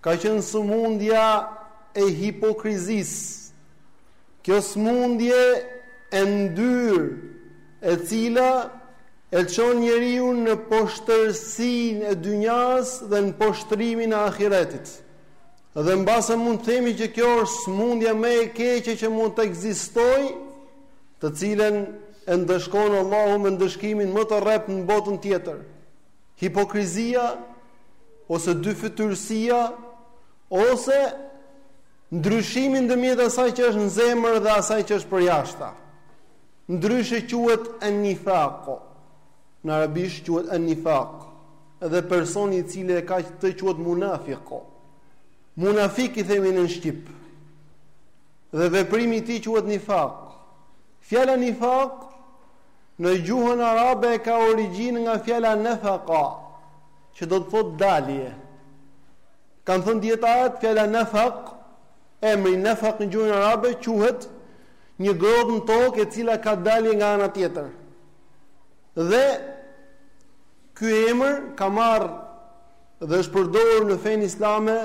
Ka qenë sëmundja e hipokrizisë. Kjo sëmundje e ndyrë, e cila e çon njeriun në poshtërsinë e dynjas dhe në poshtrimin e ahiretit. Dhe mbase mund të themi që kjo është sëmundja më e keqe që mund të ekzistojë, të cilën e ndëshkon Allahu me ndëshkimin më të rreptë në botën tjetër. hipokrizia ose dyfytyrësia ose ndryshimi ndërmjet asaj që është në zemër dhe asaj që është përjashta. Ndryshe quhet an-nifaq. Në arabisht quhet an-nifaq. Dhe personi i cili e ka këtë quhet munafiq. Munafik i themi në shqip. Dhe veprimi i tij quhet nifaq. Fjala nifaq Në gjuhën arabe ka origjinë nga fjala nafaqa, që do të thotë dalje. Kanë thënë dijetarët fjala nafaq, emri nafaq në gjuhën arabe quhet një gropë në tokë e cila ka dalje nga ana tjetër. Dhe ky emër ka marrë dhe është përdorur në fenë islame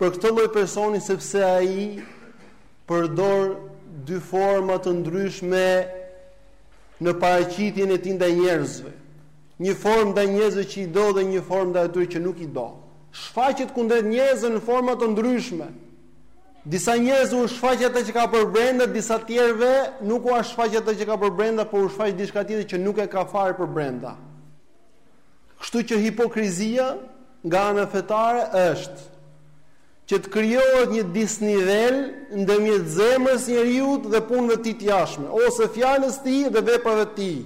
për këtë lloj personi sepse ai përdor dy forma të ndryshme në paraqitjen e tij ndaj njerëzve. Një formë ndaj njerëzve që i do dhe një formë ndaj atyre që nuk i do. Shfaqet kundrejt njerëzve në forma të ndryshme. Disa njerëzve u shfaq atë që ka për brenda, disa tjerëve nuk u shfaq atë që ka për brenda, por u shfaq diçka tjetër që nuk e ka fare për brenda. Kështu që hipokrizia nga ana fetare është që të krijohet një disnivel ndërmjet zemrës së njeriut dhe punëve të tij të jashtme, ose fjalës së tij dhe veprave të tij.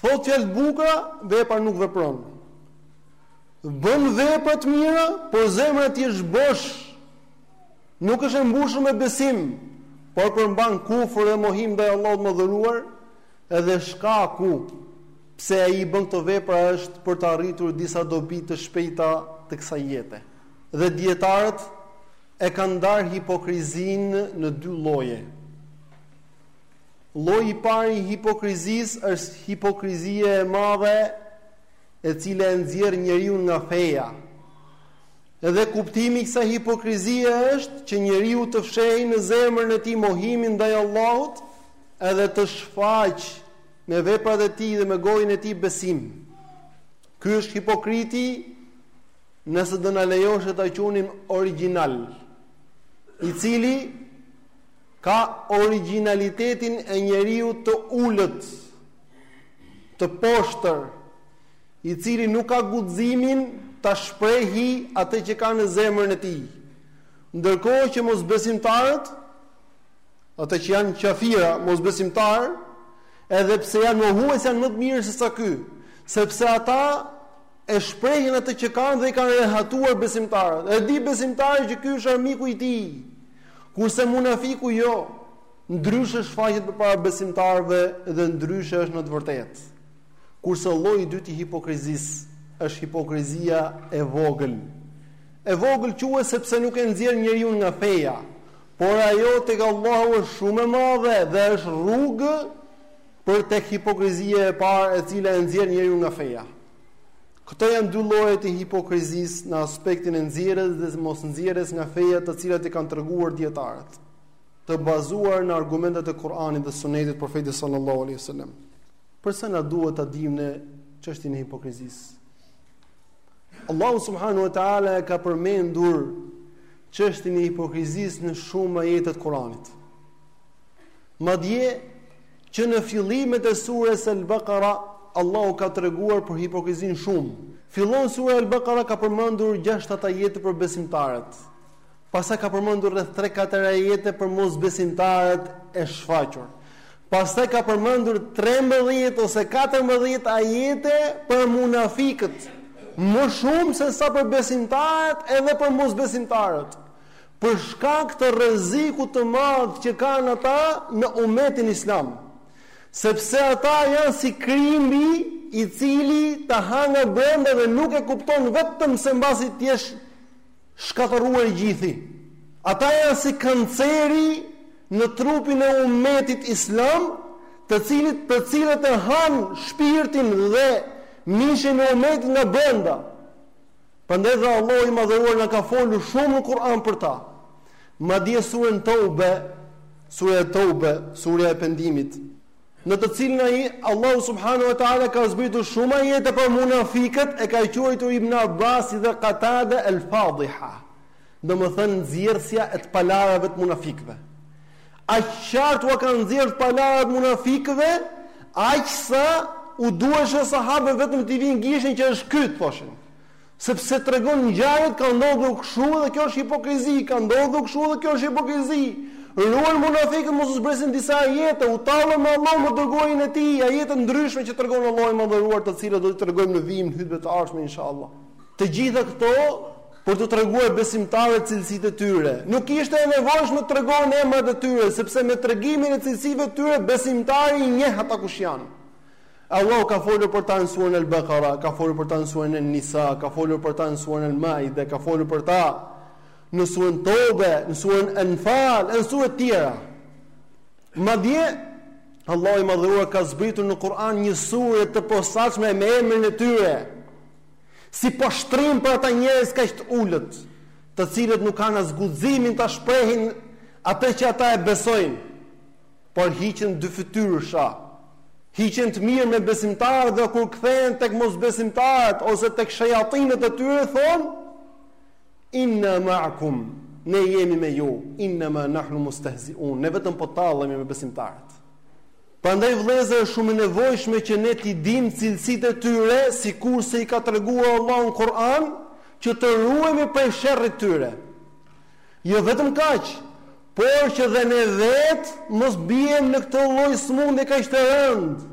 Thotë fjalë të bukura, vepra nuk vepron. Bën vepra të mira, por zemra e tij është bosh. Nuk është e mbushur me besim, por përmban kufër dhe mohim ndaj Allahut të madhëruar, edhe shkaku pse ai bën këto vepra është për të arritur disa dobi të shpejta të kësaj jete. Dhe dijetarët e kanë ndarë hipokrizinë në dy lloje. Lloji i parë i hipokrizisë është hipokrizia e madhe e cila e nxjerr njeriun nga feja. Edhe kuptimi i kësaj hipokrizie është që njeriu të fshehë në zemrën e tij mohimin ndaj Allahut, edhe të shfaqë me veprat e tij dhe me gojën e tij besim. Ky është hipokriti Nëse do na lejohet ta quanim origjinal, i cili ka origjinalitetin e njeriut të ulët, të poshtër, i cili nuk ka guximin ta shprehi atë që ka në zemrën e tij. Ndërkohë që mosbesimtarët, ata që janë qafira, mosbesimtarë, edhe pse janë mohues janë më të mirë se sa ky, sepse ata E shprehin atë që kanë dhe i kanë rehatuar besimtarët. E di besimtari që ky është armiku i tij. Kurse munafiku jo. Ndryshe shfaqet përpara besimtarëve dhe ndryshe është në të vërtetë. Kurse lloji i dytë i hipokrizisë është hipokrizia e vogël. E vogël quhet sepse nuk e nxjerr njeriun nga feja, por ajo tek Allahu është shumë e madhe dhe është rrugë për tek hipokrizia e parë e cila e nxjerr njeriun nga feja. Këto janë dy llojet e hipokrizisë në aspektin e nxjerrjes dhe mos nxjerrjes nga feja të cilat i kanë treguar dijetarët, të bazuar në argumentet e Kuranit dhe Sunetit të Profetit sallallahu alaihi wasallam. Përse na duhet ta dimë ne çështjen e hipokrizisë? Allahu subhanahu wa taala e ka përmendur çështjen e hipokrizisë në shumë ajete të Kuranit. Madje që në fillimet e sures Al-Baqara Allahu ka treguar për hipokrizinë shumë. Fillon sura Al-Baqara ka përmendur 6-7 ajete për besimtarët. Pastaj ka përmendur rreth 3-4 ajete për mosbesimtarët e shfaqur. Pastaj ka përmendur 13 ose 14 ajete për munafikët, më shumë se sa për besimtarët edhe për mosbesimtarët. për shkak të rrezikut të madh që kanë ata në umetin islam, sepse ata janë si krimbi i cili të han nga brenda dhe nuk e kupton vetëm se mbasi të jesh shkatërruar i gjithi. Ata janë si kanceri në trupin e umetit islam, të cilit të cilët e han shpirtin dhe mishin e umetit nga brenda. Prandaj dhe Allahu i Madhëruar na ka folur shumë në Kur'an për ta. Madje suren Teube, surja Teube, surja e pendimit, në të cilën ai Allahu subhanahu wa taala ka zbritur shumë ajete për munafikët, e ka quajtur Ibn Abbasi dhe Qatada al-Fadhiha. Domethënë nxjerrësja e të palarave të munafikëve. Aq qartë ua ka nxjerrë të palarave të munafikëve, aq sa u duheshe sahabëve vetëm t'i vinë gishtin që është ky, thoshin. Sepse tregon ngjarjet, ka ndodhë u këshu dhe kjo është hipokrizi, ka ndodhë u këshu dhe kjo është hipokrizi. Ruan munafikët mos u zbresin disa ajete, u tallën me Allahun me dërgojën e tij, ajete ndryshme që tregon Allahu i madhëruar të cilët do të tregojmë në vijim hutbet e ardhshme inshallah. Të gjitha këto për t'u treguar besimtarëve cilësitë e tyre. Nuk ishte e nevojshme të tregohen emrat e tyre, sepse me tregimin e cilësive të tyre besimtari i njeh ata kush janë. Allahu ka folur për ta në surën Al-Baqara, ka folur për ta në surën An-Nisa, ka folur për ta në surën Al-Maide, ka folur për ta në surën Teube, në surën Anfal, në sura të tjera. Madje Allahu i madhëruar ka zbritur në Kur'an një sure të posaçme me emrin e tyre. si poshtrim për ata njerëz kaq të ulët, të cilët nuk kanë as guximin ta shprehin atë që ata e besojnë, por hiqen dyfytyrësha, hiqen të mirë me besimtarët dhe kur kthehen tek mosbesimtarët ose tek shejatinët e tyre thonë inna ma'akum ne jemi me ju innama nahnu mustahzi'un ne vetëm po tallemi me besimtarët Prandaj vëllezër është shumë e nevojshme që ne t'i dimë cilësitë e tyre sikurse i ka treguar Allahu në Kur'an që të ruhemi prej sherrit të tyre. Jo vetëm kaq, por që dhe ne vetë mos biem në këtë lloj sëmundje kaq të rëndë.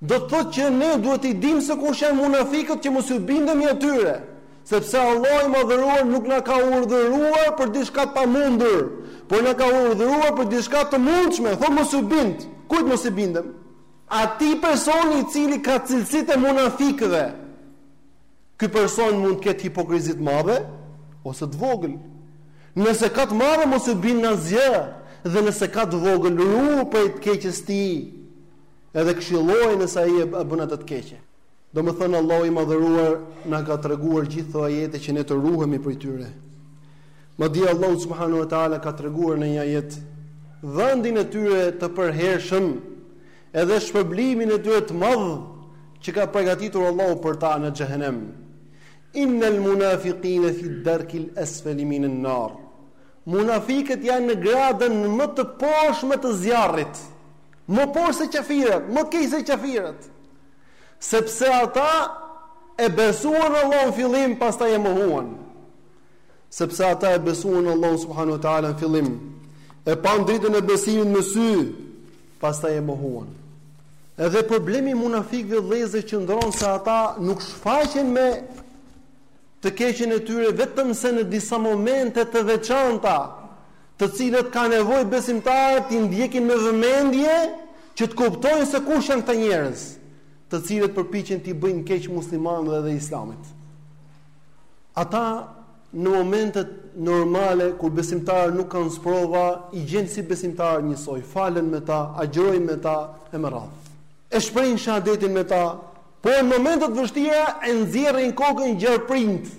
Do të thotë që ne duhet t'i dimë se kush janë munafikët që mos ju bindemi atyre, sepse Allahu i Madhëruar nuk na ka urdhëruar për diçka të pamundur, por na ka urdhëruar për diçka të mundshme, thotë mos ju bind. Kujt mos i bindem? Atij personi i cili ka cilësitë e munafikëve. Ky person mund të ketë hipokrizi të madhe ose të vogël. Nëse ka të madhe mos ju bind në asgjë, dhe nëse ka të vogël ruhu prej të keqes tij. Edhe këshilloje nëse ai e bën atë të keqe. Domethënë Allahu i Madhëruar na ka treguar gjithë këto ajete që ne të ruhemi prej tyre. Madje Allahu subhanahu wa taala ka treguar në një ajet vendin e tyre të përhershëm, edhe shpërblimin e tyre të madh që ka përgatitur Allahu për ta në xhehenem. Innal munafikina fi darkil asfali minan nar. Munafikët janë në gradën më të poshtme të zjarrit. Më poshtë se qafirët, më keq se qafirët. Sepse ata e besuan Allahun fillim, pastaj e mohuan. Sepse ata e besuan Allahun subhanahu wa taala në fillim, e pan dritën e besimit me sy, pastaj e mohuan. Edhe problemi i munafikëve vëllezër qëndron se ata nuk shfaqen me të keqen e tyre vetëm se në disa momente të veçanta, të cilët ka nevojë besimtarët t'i ndjekin me vëmendje që të kuptojnë se kush janë këta njerëz, të cilët përpiqen t'i bëjnë keq muslimanëve dhe islamit. Ata në momentet normale kur besimtarët nuk kanë sprova, i gjen si besimtarët njësoj, falen me ta, agjërojnë me ta e me radhë. E shprehin shahadetin me ta, por në momente të vështira e nxjerrin kokën gjarprinjtë.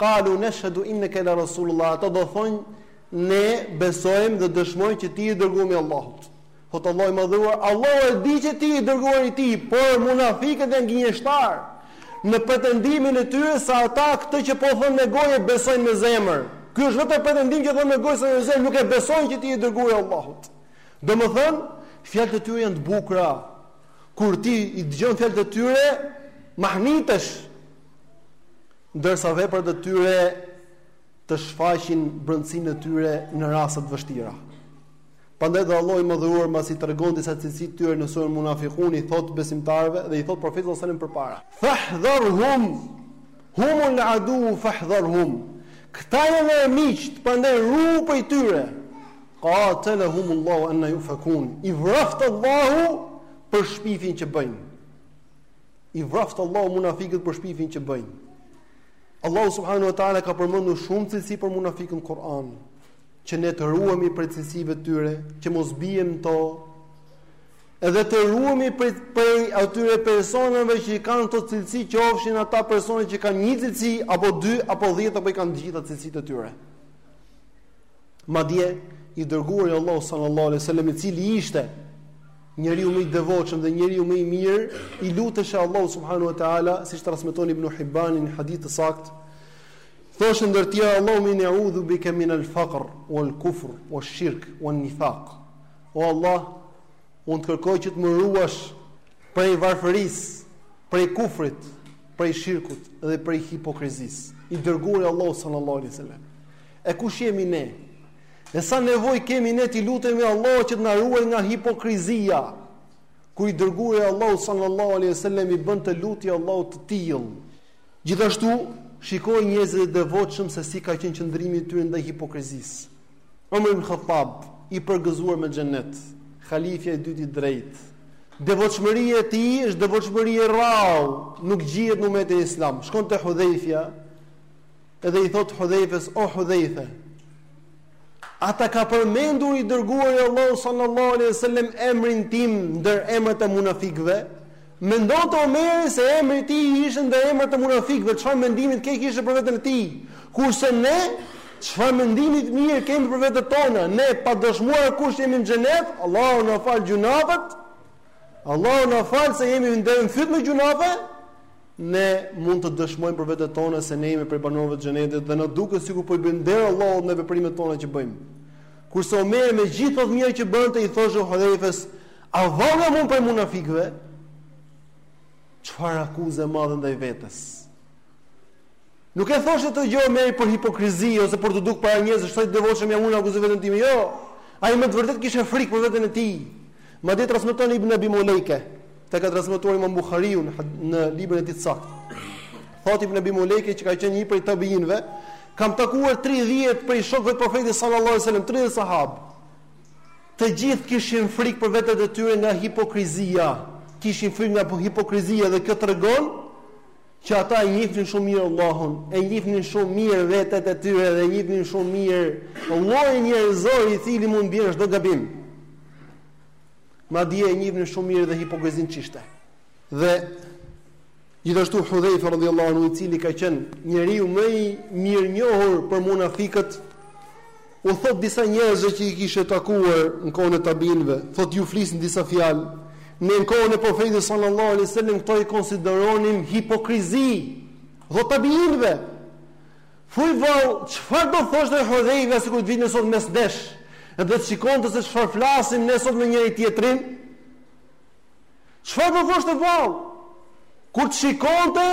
Kalu neshhedu inneke le Rasulullah, ata do thonë, ne besojmë dhe dëshmojmë që ti je i dërguari i Allahut. Thotë Allahu i madhëruar, Allahu e di që ti je i dërguari i tij, por munafikët janë gënjeshtarë, në pretendimin e tyre se ata këtë që po thonë me gojë e besojnë me zemër. Ky është vetëm pretendim që thonë me gojë se me zemër nuk e besojnë që ti je i dërguari i Allahut. Domethën, fjalët e tyre janë të bukura. Kur ti i dëgjon fjalët e tyre, mahnitesh, ndërsa veprat e tyre të shfaqin brendësinë e tyre në raste të vështira. Pandaj dhe Allahu i madhëruar mbasi tregon disa cilësi të tyre në surën munafikun i thot besimtarëve dhe i thot profetit alejhi selam përpara. Fahdherhum, humul aduu fahdherhum, këta janë armiqtë, pandaj ruju prej tyre, katelehumullahu enna jufekun, i vraftë Allahu për shpifjen që bëjnë. I vraftë Allahu munafikët për shpifjen që bëjnë. Allahu subhanahu wa taala ka përmendur shumë cilësi për munafikët në Kur'an, që ne të ruhemi prej cilësive të tyre, që mos biem në to. Edhe të ruhemi prej atyre personave që i kanë këto cilësi, qofshin ata persona që kanë një cilësi apo dy apo 10 apo i kanë të gjitha cilësitë e tyre. Madje i dërguari i Allahut sallallahu alaihi wasallam i cili ishte njeriu më i devotshëm dhe njeriu më i mirë, i luteshte Allahut subhanahu wa taala, siç transmeton Ibn Hibban në hadith të saktë, thoshte ndër të tjera Allahumma inni a'udhu bika min al-faqr wal-kufr wash-shirk wan-nifaq. O Allah, un të kërkoj që të më ruash prej varfërisë, prej kufrit, prej shirkut dhe prej hipokrizisë. I dërguari i Allahut sallallahu alaihi wasallam E kush jemi ne? E sa nevojë kemi ne t'i lutemi Allahut që të na ruaj nga hipokrizia? Kur i dërguari i Allahut sallallahu alaihi wasallam i bënte lutje Allahut të tillë. Gjithashtu, shikoji njerëzit e devotshëm se si ka qenë qëndrimi i tyre ndaj hipokrizisë. Omer ibn Khattab, i përgëzuar me xhennet, halifja i dytë i drejtë. Devotshmëria e tij është devotshmëri e rrallë, nuk gjehet në umetin islam. Shkon te Hudhaifja, Edhe i thot Hudhejfes, o Hudhejfe, a ta ka përmendur i dërguari Allahut sallallahu alaihi wasallam emrin tim ndër emrat e munafikëve? Mendonte Omeri se emri i tij ishte ndër emrat e munafikëve, çfarë mendimi të keq kishte për veten e tij? Kurse ne, çfarë mendimi të mirë kemi për vetet tona? Ne pa dëshmuar kush jemi në xhenet, Allahu na faltë gjynahet. Allahu na faltë se jemi deri n'fyt me gjynahe. Ne mund të dëshmojmë për veten tonë se ne jemi prej banorëve të Xhenetit dhe na duket sikur po i bëjmë nder Allahut me veprimet tona që bëjmë. Kurse Omeri me gjithë ato të mira që bënte i thoshte Hudhaifes, "A vallë jam unë prej munafikëve?" Çfarë akuze e madhe ndaj vetes. Nuk e thoshte këtë gjë Omeri për hipokrizi ose për t'u duk para njerëzve, sa i devotshëm jam unë akuzoj veten time. Jo. Ai me të vërtet kishte frikë për veten e tij. Madje transmeton Ibn Abi Mulejke, këtë e ka transmetuar Imam Buhariu në librin e tij të saktë. Thot Ibn Abi Mulejke që ka qenë një prej tabiinëve, kam takuar 30 prej shokëve të Profetit sallallahu alajhi wasallam, 30 sahabë. Të gjithë kishin frikë për vetet e tyre nga hipokrizia. Kishin frikë nga hipokrizia dhe kjo tregon që ata e njihnin shumë mirë Allahun, e njihnin shumë mirë vetet e tyre dhe e njihnin shumë mirë llojin njerëzor i cili mund bjerë në çdo gabim. Madje e njihnin shumë mirë dhe hipokrizinë ç'ishte. Dhe gjithashtu Hudhaifa radhiyallahu anhu i cili ka qenë njeriu më i mirënjohur për munafikët u thot disa njerëzve që i kishte takuar në kohën e tabiinëve, thot ju flisni disa fjalë. Ne në kohën e profetit sallallahu alaihi wasallam këto i konsideronim hipokrizi. U thotë tabiinëve Thuaj vallë, çfarë do thoshte Hudhejfa sikur të vinte sot mes nesh dhe të shikonte se çfarë flasim ne sot me njëri-tjetrin? Çfarë do thoshte vallë? Kur të shikonte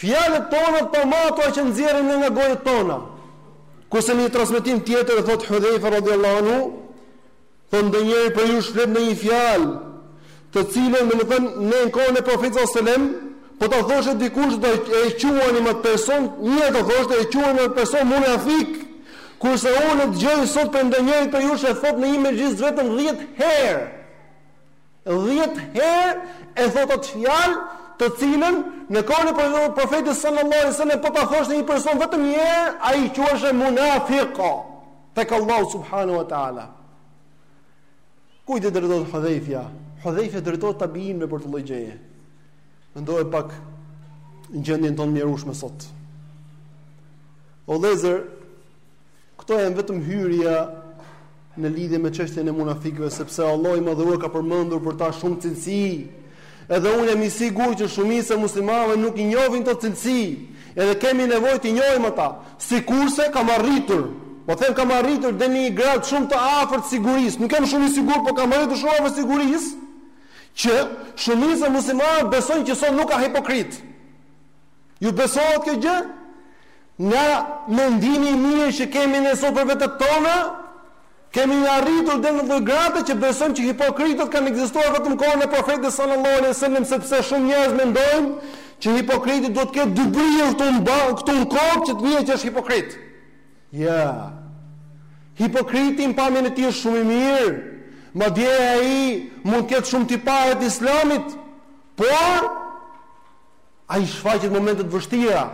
fjalët tona të pamatura që nxjerrim ne nga gojët tona. Kurse në një transmetim tjetër thotë Hudhejfa radhiyallahu anhu, Thot ndonjëri prej jush flet ndonjë fjalë, të cilën, domethënë, ne në kohën e Profetit sallallahu alajhi wasallam, po ta thoshte dikush do e quanim atë person, po ta thoshte e quanim atë person munafik. Kurse unë dëgjoj sot për ndonjëri prej jush e thot në një mexhlis vetëm 10 herë. 10 herë e thot atë fjalë, të cilën në kohën e Profetit sallallahu alajhi wasallam po ta thoshte një person vetëm një herë, ai quhej munafiq. tek Allahu subhanahu wa taala. Kujt i drejtohet Hudhaifja? Hudhaifja drejtohet tabiinëve për këtë lloj gjëje. Mendoje pak në gjendjen tonë të mjerushme sot. O vëllezër, këto janë vetëm hyrja në lidhje me çështjen e munafikëve, sepse Allahu i Madhëruar ka përmendur për ta shumë cilësi. Edhe unë jam i sigurt që shumica e muslimanëve nuk i njohin këto cilësi, edhe kemi nevojë t'i njohim ata. Sikurse kam arritur, po them kam arritur deri në një grad shumë të afërt të sigurisë, nuk jam shumë i sigurt, por kam arritur shumë afër sigurisë që shumica e muslimanëve besojnë që sot nuk ka hipokritë. Ju besohet kjo gjë? Nga mendimi i mirë që kemi ne sot për vetet tona, Kemi arritur deri në atë lloj grade që besojmë që hipokritët kanë ekzistuar vetëm në kohën e Profetit sallallahu alejhi we sellem sepse shumë njerëz mendojnë që hipokriti duhet të ketë dy brirë këtu në ba, këtu në kokë që të njihet që është hipokrit. Jo. Hipokriti në pamjen e tij është shumë i mirë. Madje ai mund të ketë shumë tipare të islamit, por Ai shfaqet në momente të vështira,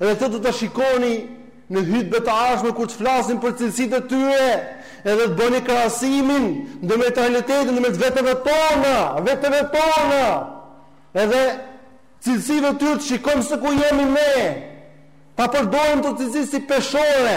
dhe këtë do ta shikoni në hytbet e ardhshme kur të flasim për cilësitë e tyre dhe të bëni krahasimin ndërmjet realitetit, ndërmjet veteve tona, veteve tona. Edhe cilësive të tyre të shikojmë se ku jemi ne. Ta përdorim këto cilësi si peshore.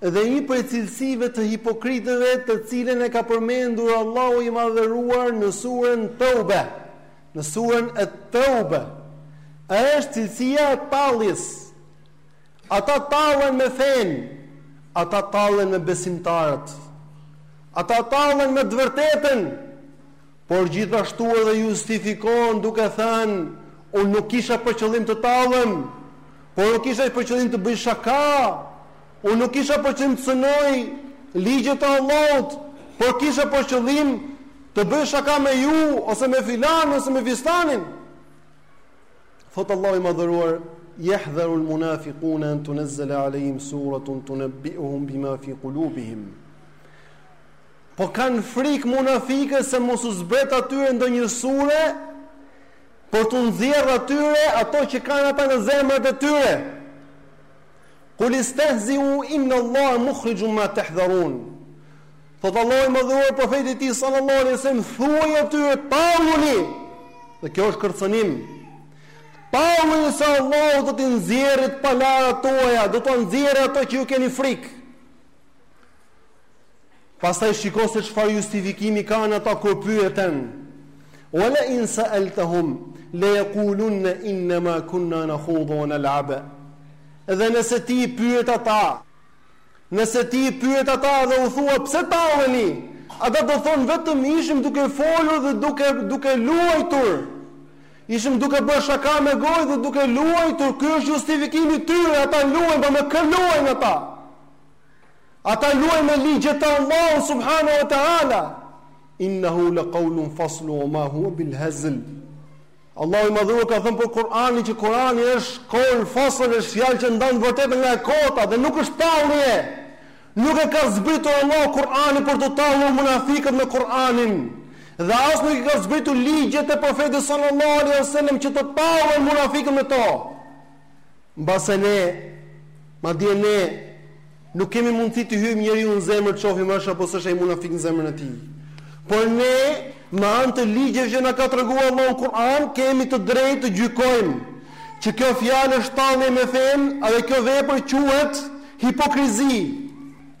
Dhe një prej cilësive të hipokritëve të cilën e ka përmendur Allahu i Madhëruar në surën Tëube, në surën e Tëube, është cilësia e talljes. Ata tallen me fenë, ata tallen me besimtarët. Ata tallen me të vërtetën, por gjithashtu edhe justifikohen duke thënë, unë nuk kisha për qëllim të tallem, por nuk kisha për qëllim të bëj shaka, unë nuk kisha për qëllim të cënoj ligjet e Allahut, por kisha për qëllim të bëj shaka me ju ose me filanin ose me fistanin. Thot Allahu i madhëruar, yahdharu al-munafiquna an tunzala alayhim suratun tunabbi'uhum bima fi qulubihim. Po kanë frikë munafikët se mos u zbret atyre ndonjë sure për t'u nxjerrë atyre ato që kanë ata në zemrat e tyre. Kul istehzi'u inna Allah mukhrijun ma tahdharun. Thotë Allahu i madhëruar profetit të tij sallallahu alaihi wasallam thuaj atyre talluni. Dhe kjo është kërcënim. Talluni se Allahu do t'i nxjerrë të palarat tuaja, do t'ua nxjerrë ato që ju keni frikë. Pastaj shiko se çfarë justifikimi kanë ata kur pyeten. Wala in sa'altahum la yaqulun inna ma kunna nakhudu wa nal'ab. Dhe nëse ti i pyet ata, nëse ti i pyet ata dhe u thua pse talleni, ata do thonë vetëm ishim duke folur dhe duke duke luajtur. Ishim duke bërë shaka me gojë dhe duke luajtur. Ky është justifikimi i tyre, ata luajnë, po me kë luajnë ata? Ata luajnë me ligjet e Allahut subhanahu wa taala. Innahu laqawlun faslu wa ma huwa bil hazl. Allahu i madhëruar ka thënë për Kur'anin që Kur'ani është kol fasl është fjalë që ndan vërtetën nga e kota dhe nuk është tallje. Nuk e ka zbritur Allahu Kur'anin për t'u tallur munafikët me Kur'anin. Dhe as nuk i ka zbritur ligjet e profetit sallallahu alaihi wasallam që të tallen munafikët me to. Mbase ne, madje ne, nuk kemi mundësi t'i hyjmë njeriut në zemër, të shohim është apo s'është ai munafik në zemrën e tij. Por ne, me anë të ligjeve që na ka treguar Allahu në Kur'an, kemi të drejtë të gjykojmë që kjo fjalë është tallje me fenë, edhe kjo vepër quhet hipokrizi.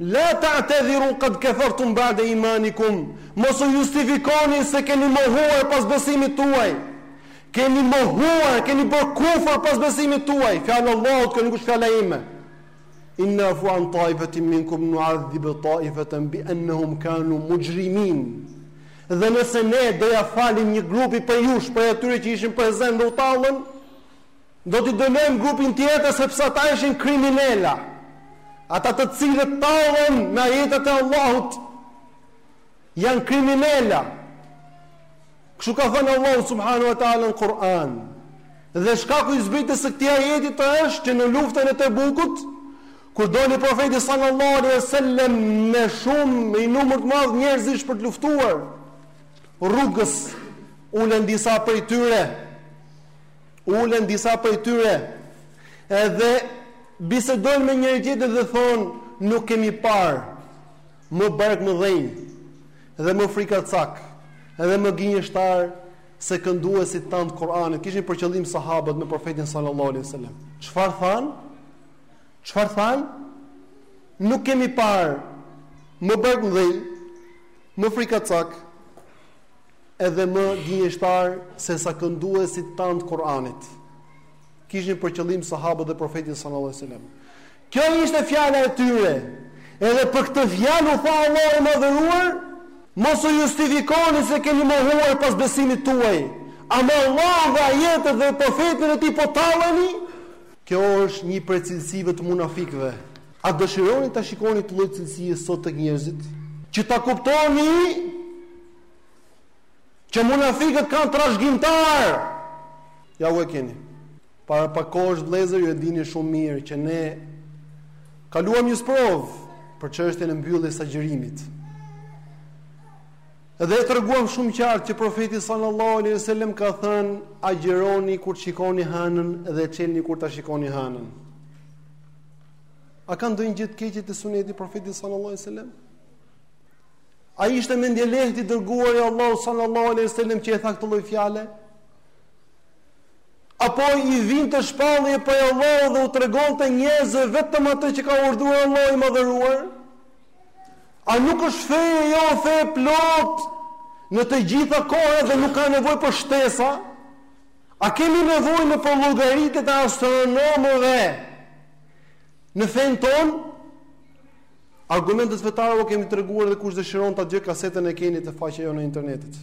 La ta'tadhiru qad kafartum ba'de imanikum, mos u justifikoni se keni mohuar pas besimit tuaj. Keni mohuar, keni bërë kufër pas besimit tuaj. Fjalë e Allahut, kjo nuk është fjala ime. In na'fu an ta'ifatin minkum nu'adhib ta'ifatan bi annahum kanu mujrimin. Dhe nëse ne do ia falim një grupi prej jush, prej atyre që ishin prezent dhe u tallën, Do t'i dënojmë grupin tjetër sepse ata ishin kriminela. Ata të cilët tallen me ajetet e Allahut janë kriminela. Kështu ka thënë Allahu subhanahu wa taala në Kur'an. Dhe shkaku i zbritjes së këtij ajeti të është që në luftën e Tebukut, kur doli profeti sallallahu alaihi wasallam me shumë me një numër të madh njerëzish për të luftuar, rrugës ulen disa prej tyre Ulen disa prej tyre edhe bisedojnë me njëri tjetrin dhe thonë, nuk kemi parë më barkmëdhenj dhe më frikacak edhe më gënjeshtar se kënduesit tanë të Kuranit. Kishin për qëllim sahabët me profetin sallallahu alaihi wasallam. Çfarë thanë? Çfarë thanë? Nuk kemi parë më barkmëdhenj më frikacak edhe më gënjeshtar se sa kënduesit tanë të Kuranit. Kishin për qëllim sahabët dhe profetin sallallahu alajhi wasallam. Kjo ishte fjala e tyre. Edhe për këtë fjalë u tha Allahu i madhëruar, mos u justifikoni se keni mohuar pas besimit tuaj. A me Allah dhe ajetet dhe profetin e tij po talleni? Kjo është një prej cilësive të munafikëve. A dëshironi ta shikoni këtë lloj cilësie sot te njerëzit? Që ta kuptoni Që munafikët kanë trashëgimtarë. Ja ku e keni. Para pak kohësh vëllezër ju e dini shumë mirë që ne kaluam një sprovë për çështjen e mbylljes së agjërimit. Dhe e treguam shumë qartë që profeti sallallahu alejhi dhe sellem ka thënë agjëroni kur ta shikoni hënën dhe çelni kur ta shikoni hënën. A ka ndonjë gjë të keqe te suneti i profetit sallallahu alejhi dhe sellem? A ishte mendjelehtë i dërguari i Allahut sallallahu alaihi wasallam që e tha këtë lloj fjale? Apo i vinte shpallje prej Allahut dhe u tregonte njerëzve vetëm atë që ka urdhëruar Allahu i madhëruar? A nuk është feja jonë fe e plotë në të gjitha kohërat dhe nuk ka nevojë për shtesa? A kemi nevojë ne për llogaritjet e astronomëve në fenë tonë? Argumentet fetare ua kemi treguar dhe kush dëshiron ta dëgjojë kasetën e keni te faqja jonë e internetit.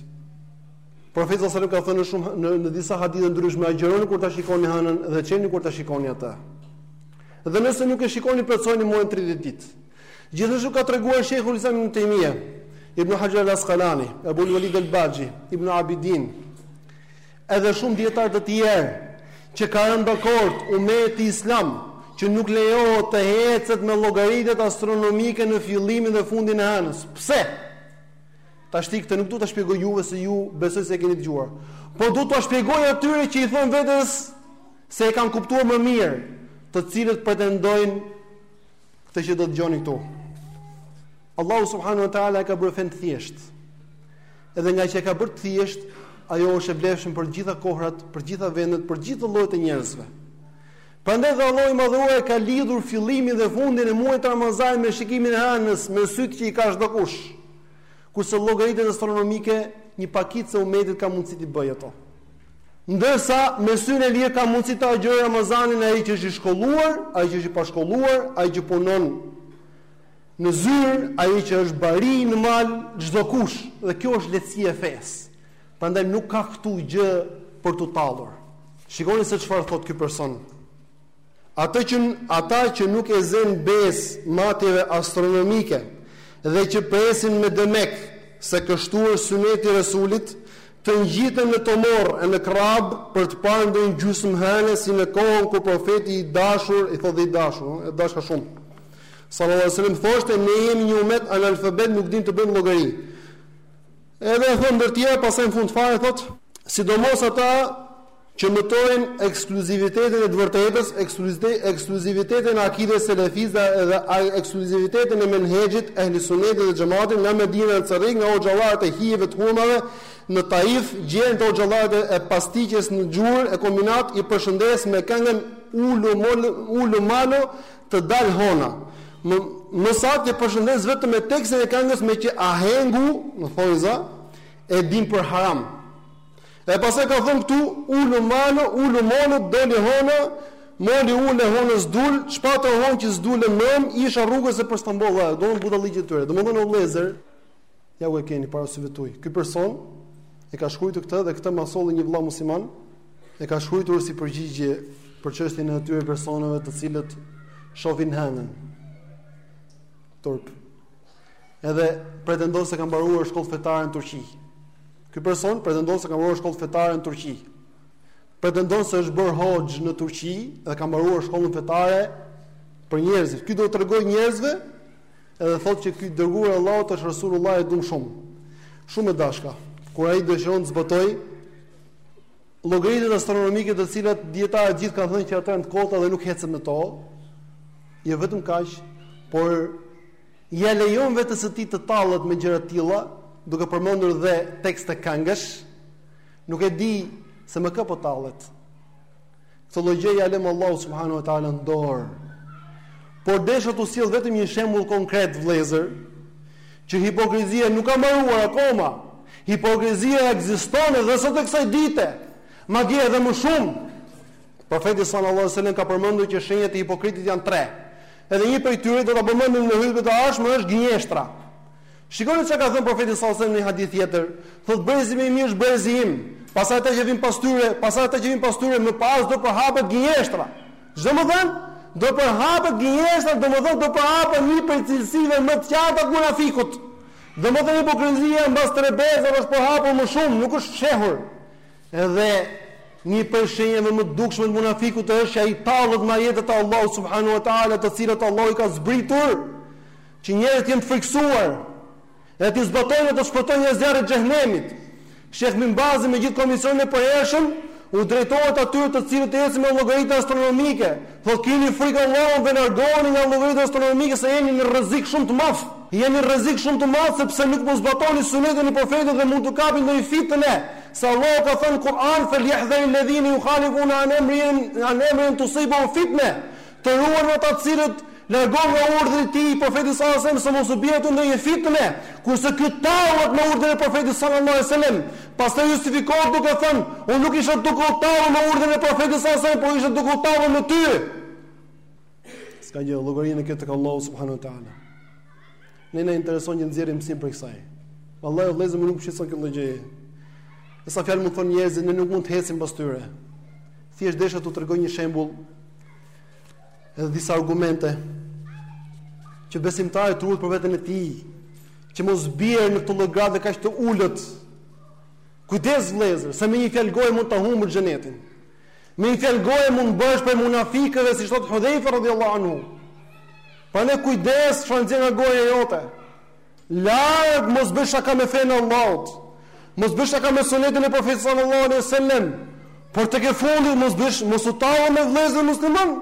Profeti sallallahu alajhi wasallam ka thënë në shumë në, në disa hadithe të ndryshme, agjëroni kur ta shikoni hënën dhe çelni kur ta shikoni atë. Dhe nëse nuk e shikoni plotësoni muajin 30 ditë. Gjithashtu ka treguar Sheikhul Islam Ibn Taymija, Ibn Hajar al-Asqalani, Abu al-Walid al-Baji, Ibn Abidin, Edhe shumë dijetarë të tjerë që ka rënë dakord ummeti islam që nuk lejohet të ecet me llogaritjet astronomike në fillimin dhe fundin e hënës. Pse? Tashti këtë nuk dua t'ua shpjegoj juve se ju besoj se e keni dëgjuar. Po dua t'ua shpjegoj atyre që i thonë vetes se e kanë kuptuar më mirë, të cilët pretendojnë këtë që do të dëgjoni këtu. Allahu subhanahu wa taala e ka bërë fenë të thjeshtë. Edhe nga që e ka bërë të thjeshtë, ajo është e vlefshme për të gjitha kohrat, për të gjitha vendet, për të gjithë llojet e njerëzve. Prandaj dhe Allahu i Madhëruar e ka lidhur fillimin dhe fundin e muajit Ramazan me shikimin e hënës, me sytë që i ka çdokush. Kurse llogaritet astronomike, një pakicë e umetit ka mundësi t'i bëjë ato. Ndërsa me syn e lirë ka mundësi ta agjërojë Ramazanin ai që është i shkolluar, ai që është i pashkolluar, ai që punon Në zyrë ai që është bari në mal çdokush dhe kjo është lehtësi e fesë. Prandaj nuk ka këtu gjë për t'u tallur. Shikoni se çfarë thotë ky person. Ata që ata që nuk u zënë besë matjeve astronomike dhe që presin me demek se kështu është syneti i Resulit, të ngjiten në Tomorr e në Krrabë për të parë ndonjë gjysmëhënë si në kohën kur profeti i dashur i thotë i dashur, e dashka shumë. Sallallahu alejhi ve sellem thoshte ne jemi një umet analfabet nuk dimë të bëjmë llogari. Edhe thotë ndër të tjera pastaj në fund fare thotë sidomos ata që mëtojnë ekskluzivitetin e të vërtetës, ekskluzivitetin e akides selefiste dhe, dhe ekskluzivitetin e menhexhit ehli sunetit dhe xhematit nga Medina në Cërrik, nga hoxhallarët e hijeve të hurmave në Taif, gjer te hoxhallarët e pastiçes në Xhurë e Kombinat i përshëndes me këngën Ulu malo, ulu malo Të dal hona. Më, më saktë i përshëndes vetëm me tekstin e këngës meqë ahengun, në thonjëza, e dinë për haram. E pastaj ka thënë këtu ulu malo, ulu malo të dalë hona, mali u ul e hona s'dul, ç'pate honë që s'dule mrëm, isha rrugës për Stamboll, dhe do budallëqe të tjera. Domethënë o vëllezër, Ja ku e keni para syve tuaj. Ky person e ka shkruajtur këtë dhe këtë ma solli një vëlla musliman e ka shkruajtur si përgjigje për çështjen e atyre personave të cilët shofin hënën. Turp. Edhe pretendon se ka mbaruar shkollë fetare në Turqi. Ky person pretendon se ka mbaruar shkollë fetare në Turqi. Pretendon se është bërë hoxhë në Turqi dhe ka mbaruar shkollën fetare për njerëzit. Ky do t'u tregojë njerëzve Edhe thotë që ky i dërguar i Allahut është Rasulullah e dum shumë. Shumë e dashka. Kur ai dëshiron të zbatojë llogaritet astronomike të cilat dijetarët të gjithë kanë thënë që ato janë të kota dhe nuk ecet me to. Jo vetëm kaq, por ia lejon vetes së tij të tallet me gjëra të tilla, duke përmendur dhe tekste këngësh. Nuk e di se me kë po tallet. Këtë lloj gjëje ia lëmë Allahut subhanahu wa taala në dorë. Por desha t'ju sjell vetëm një shembull konkret vëllezër, që hipokrizia nuk ka mbaruar akoma. Hipokrizia ekziston edhe sot e kësaj dite. Madje edhe më shumë. Profeti sallallahu alajhi wasallam ka përmendur që shenjat e hipokritit janë tre. Edhe një prej tyre do ta përmendim në hutbën e ardhshme është gënjeshtra. Shikoni çka ka thënë Profeti sallallahu alajhi wasallam në një hadith tjetër, thotë brezi më i mirë është brezi im, pastaj ata që vijnë pas tyre, pastaj ata që vijnë pas tyre më pas do përhapet gënjeshtra. Ç'do me thënë, do përhapet gënjeshtra, do me thënë do përhapet një prej cilësive më të qarta të munafikut. Do me thënë hipokrizia mbas tre brezave është përhapur më shumë, nuk është fshehur. Edhe një prej shenjave më të dukshme të munafikut është që ai tallet me ajetet e Allahut subhanuhu teala, të cilat Allahu i ka zbritur që njerëzit të jenë të frikësuar e t'i zbatojnë dhe të shpëtojnë nga zjarri i xhehenemit. Shejh Bin Bazi me gjithë komisionin e përhershëm u drejtohet atyre të cilët ecin me llogaritë astronomike, thotë kini frikë Allahun dhe largohuni nga llogaritë astronomike se jeni në rrezik shumë të madh. Jeni në rrezik shumë të madh sepse nuk po zbatoni sunetin e profetit dhe mund të kapni ndonjë fitnë. Se Allahu ka thënë në Kur'an, "Feliahdharil ledhine yukhalifune an amrihi an tusibuhum fitne." Të ruhen ata të cilët largohen nga urdhri i tij, i Profetit sallallahu alajhi wasallam, se mos u bie atyre ndonjë fitnë, kurse ky tallet me urdhrin e Profetit sallallahu alajhi wasallam. Pastaj justifikohet duke thënë, Unë nuk isha duke u tallur me urdhrin e Profetit sallallahu alajhi wasallam, por isha duke u tallur me ty. S'ka gjë, llogarinë e ka te Allahu subhanahu wa taala. Ne na intereson që të nxjerrim mësim prej kësaj. Vallahi vëllezër mua nuk më shqetëson kjo gjë. Sa fjalë mund të thonë njerëzit, ne nuk mund të ecim pas tyre. Thjesht desha t'ju tregoj një shembull edhe disa argumente që besimtari të ruhet për veten e tij që mos bjerë në këto llogare dhe kaq të ulëta kujdes vëllezër se me një fjalë goje mund ta humbësh xhenetin me një fjalë goje mund bëhesh prej munafikëve siç thotë Hudhejfe radijallahu anhu prandaj kujdes çfarë nxjerr nga goja jote Larg mos bëj shaka me fenë e Allahut. Mos bëj shaka me sunetin e profetit sallallahu alaihi wasallam. Por tek e fundit fundit mos bësh mos u tall me vëllezërit muslimanë.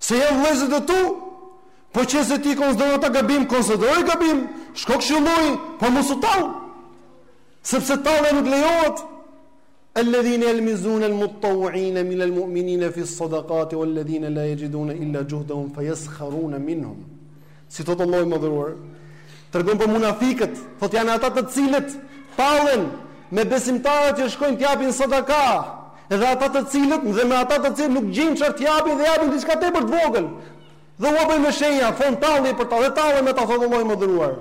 Se janë vëllezërit e tu. Po qe se i konsideron ata gabim, konsideroji gabim, shko këshilloji, po mos u tall. Sepse tallja nuk lejohet. Alladhina yalmizuna almutawwi'ina min almu'minina fi as-sadaqati walladhina la yajiduna illa juhdahum fayaskharuna minhum. Siç thotë Allahu i madhëruar, tregon për munafiqët, thotë janë ata të cilët tallen me besimtarët që shkojnë të japin sadaka, dhe ata të cilët dhe me ata të cilët nuk gjejnë çfarë të japin dhe japin diçka tepër të vogël. Dhe ua bëjnë me shenja, thonë tallje për ta dhe tallen me ta thotë Allahu i madhëruar.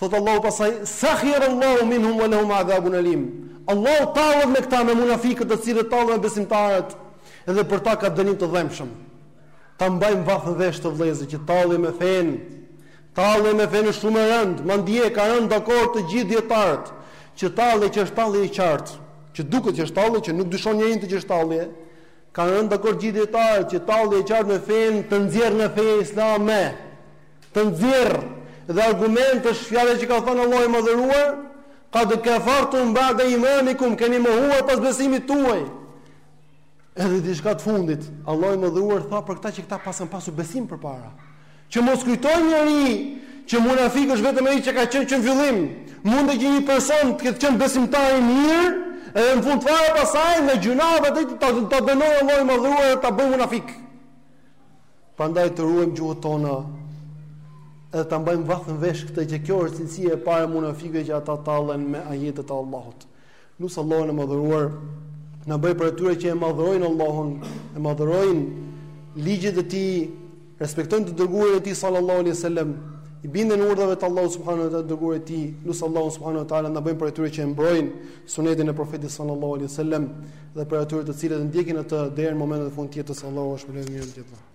Thotë Allahu pastaj, Sakhira Allahu minhum wa lahum adhabun alim. Allahu tallet me këta, me munafikët të cilët tallen me besimtarët, dhe për ta ka dënim të dhëmshëm. Ta mbajmë vath në vesht vëllezër që tallja me fenë. Tallja me fenë është shumë e rëndë, madje kanë rënë dakord të gjithë dijetarët që tallja që është tallje e qartë, që duket që është tallje që nuk dyshon njeri në të që është tallje, kanë rënë dakord gjithë dijetarët që tallja e qartë me fenë të nxjerr nga feja islame. të nxjerr dhe argument është fjala që ka thënë Allahu i Madhëruar, qad kafartum ba'da imanikum, keni mohuar pas besimit tuaj. Edhe diçka të fundit, Allahu i Madhëruar tha për këta që këta pasën pasur besim përpara. Që mos kujtoj njëri që munafik është vetëm ai që ka qenë që në fillim, mund të jetë një person të ketë qenë besimtar i mirë, edhe në fund fare për shkak të gjynaheve ta dënojë Allahu i Madhëruar ta bëjë munafik. Prandaj të ruajmë gjuhët tona edhe ta mbajmë vath në vesh këtë që kjo është cilësia e parë e munafikëve që ata tallen me ajetet e Allahut. Lus Allahun e madhëruar na bëjë prej atyre që e madhërojnë Allahun, e madhërojnë ligjet e tij, respektojnë të dërguarin e tij sallallahu alaihi wasallam, i binden urdhrave të Allahut subhanahu wa taala të dërguarit të tij, lus Allahun subhanahu wa taala na bëjë prej atyre që e mbrojnë sunetin e profetit sallallahu alaihi wasallam dhe prej atyre të cilët e ndjekin atë deri në momentin e fundit të jetës Allahu është më i mirë gjithmonë.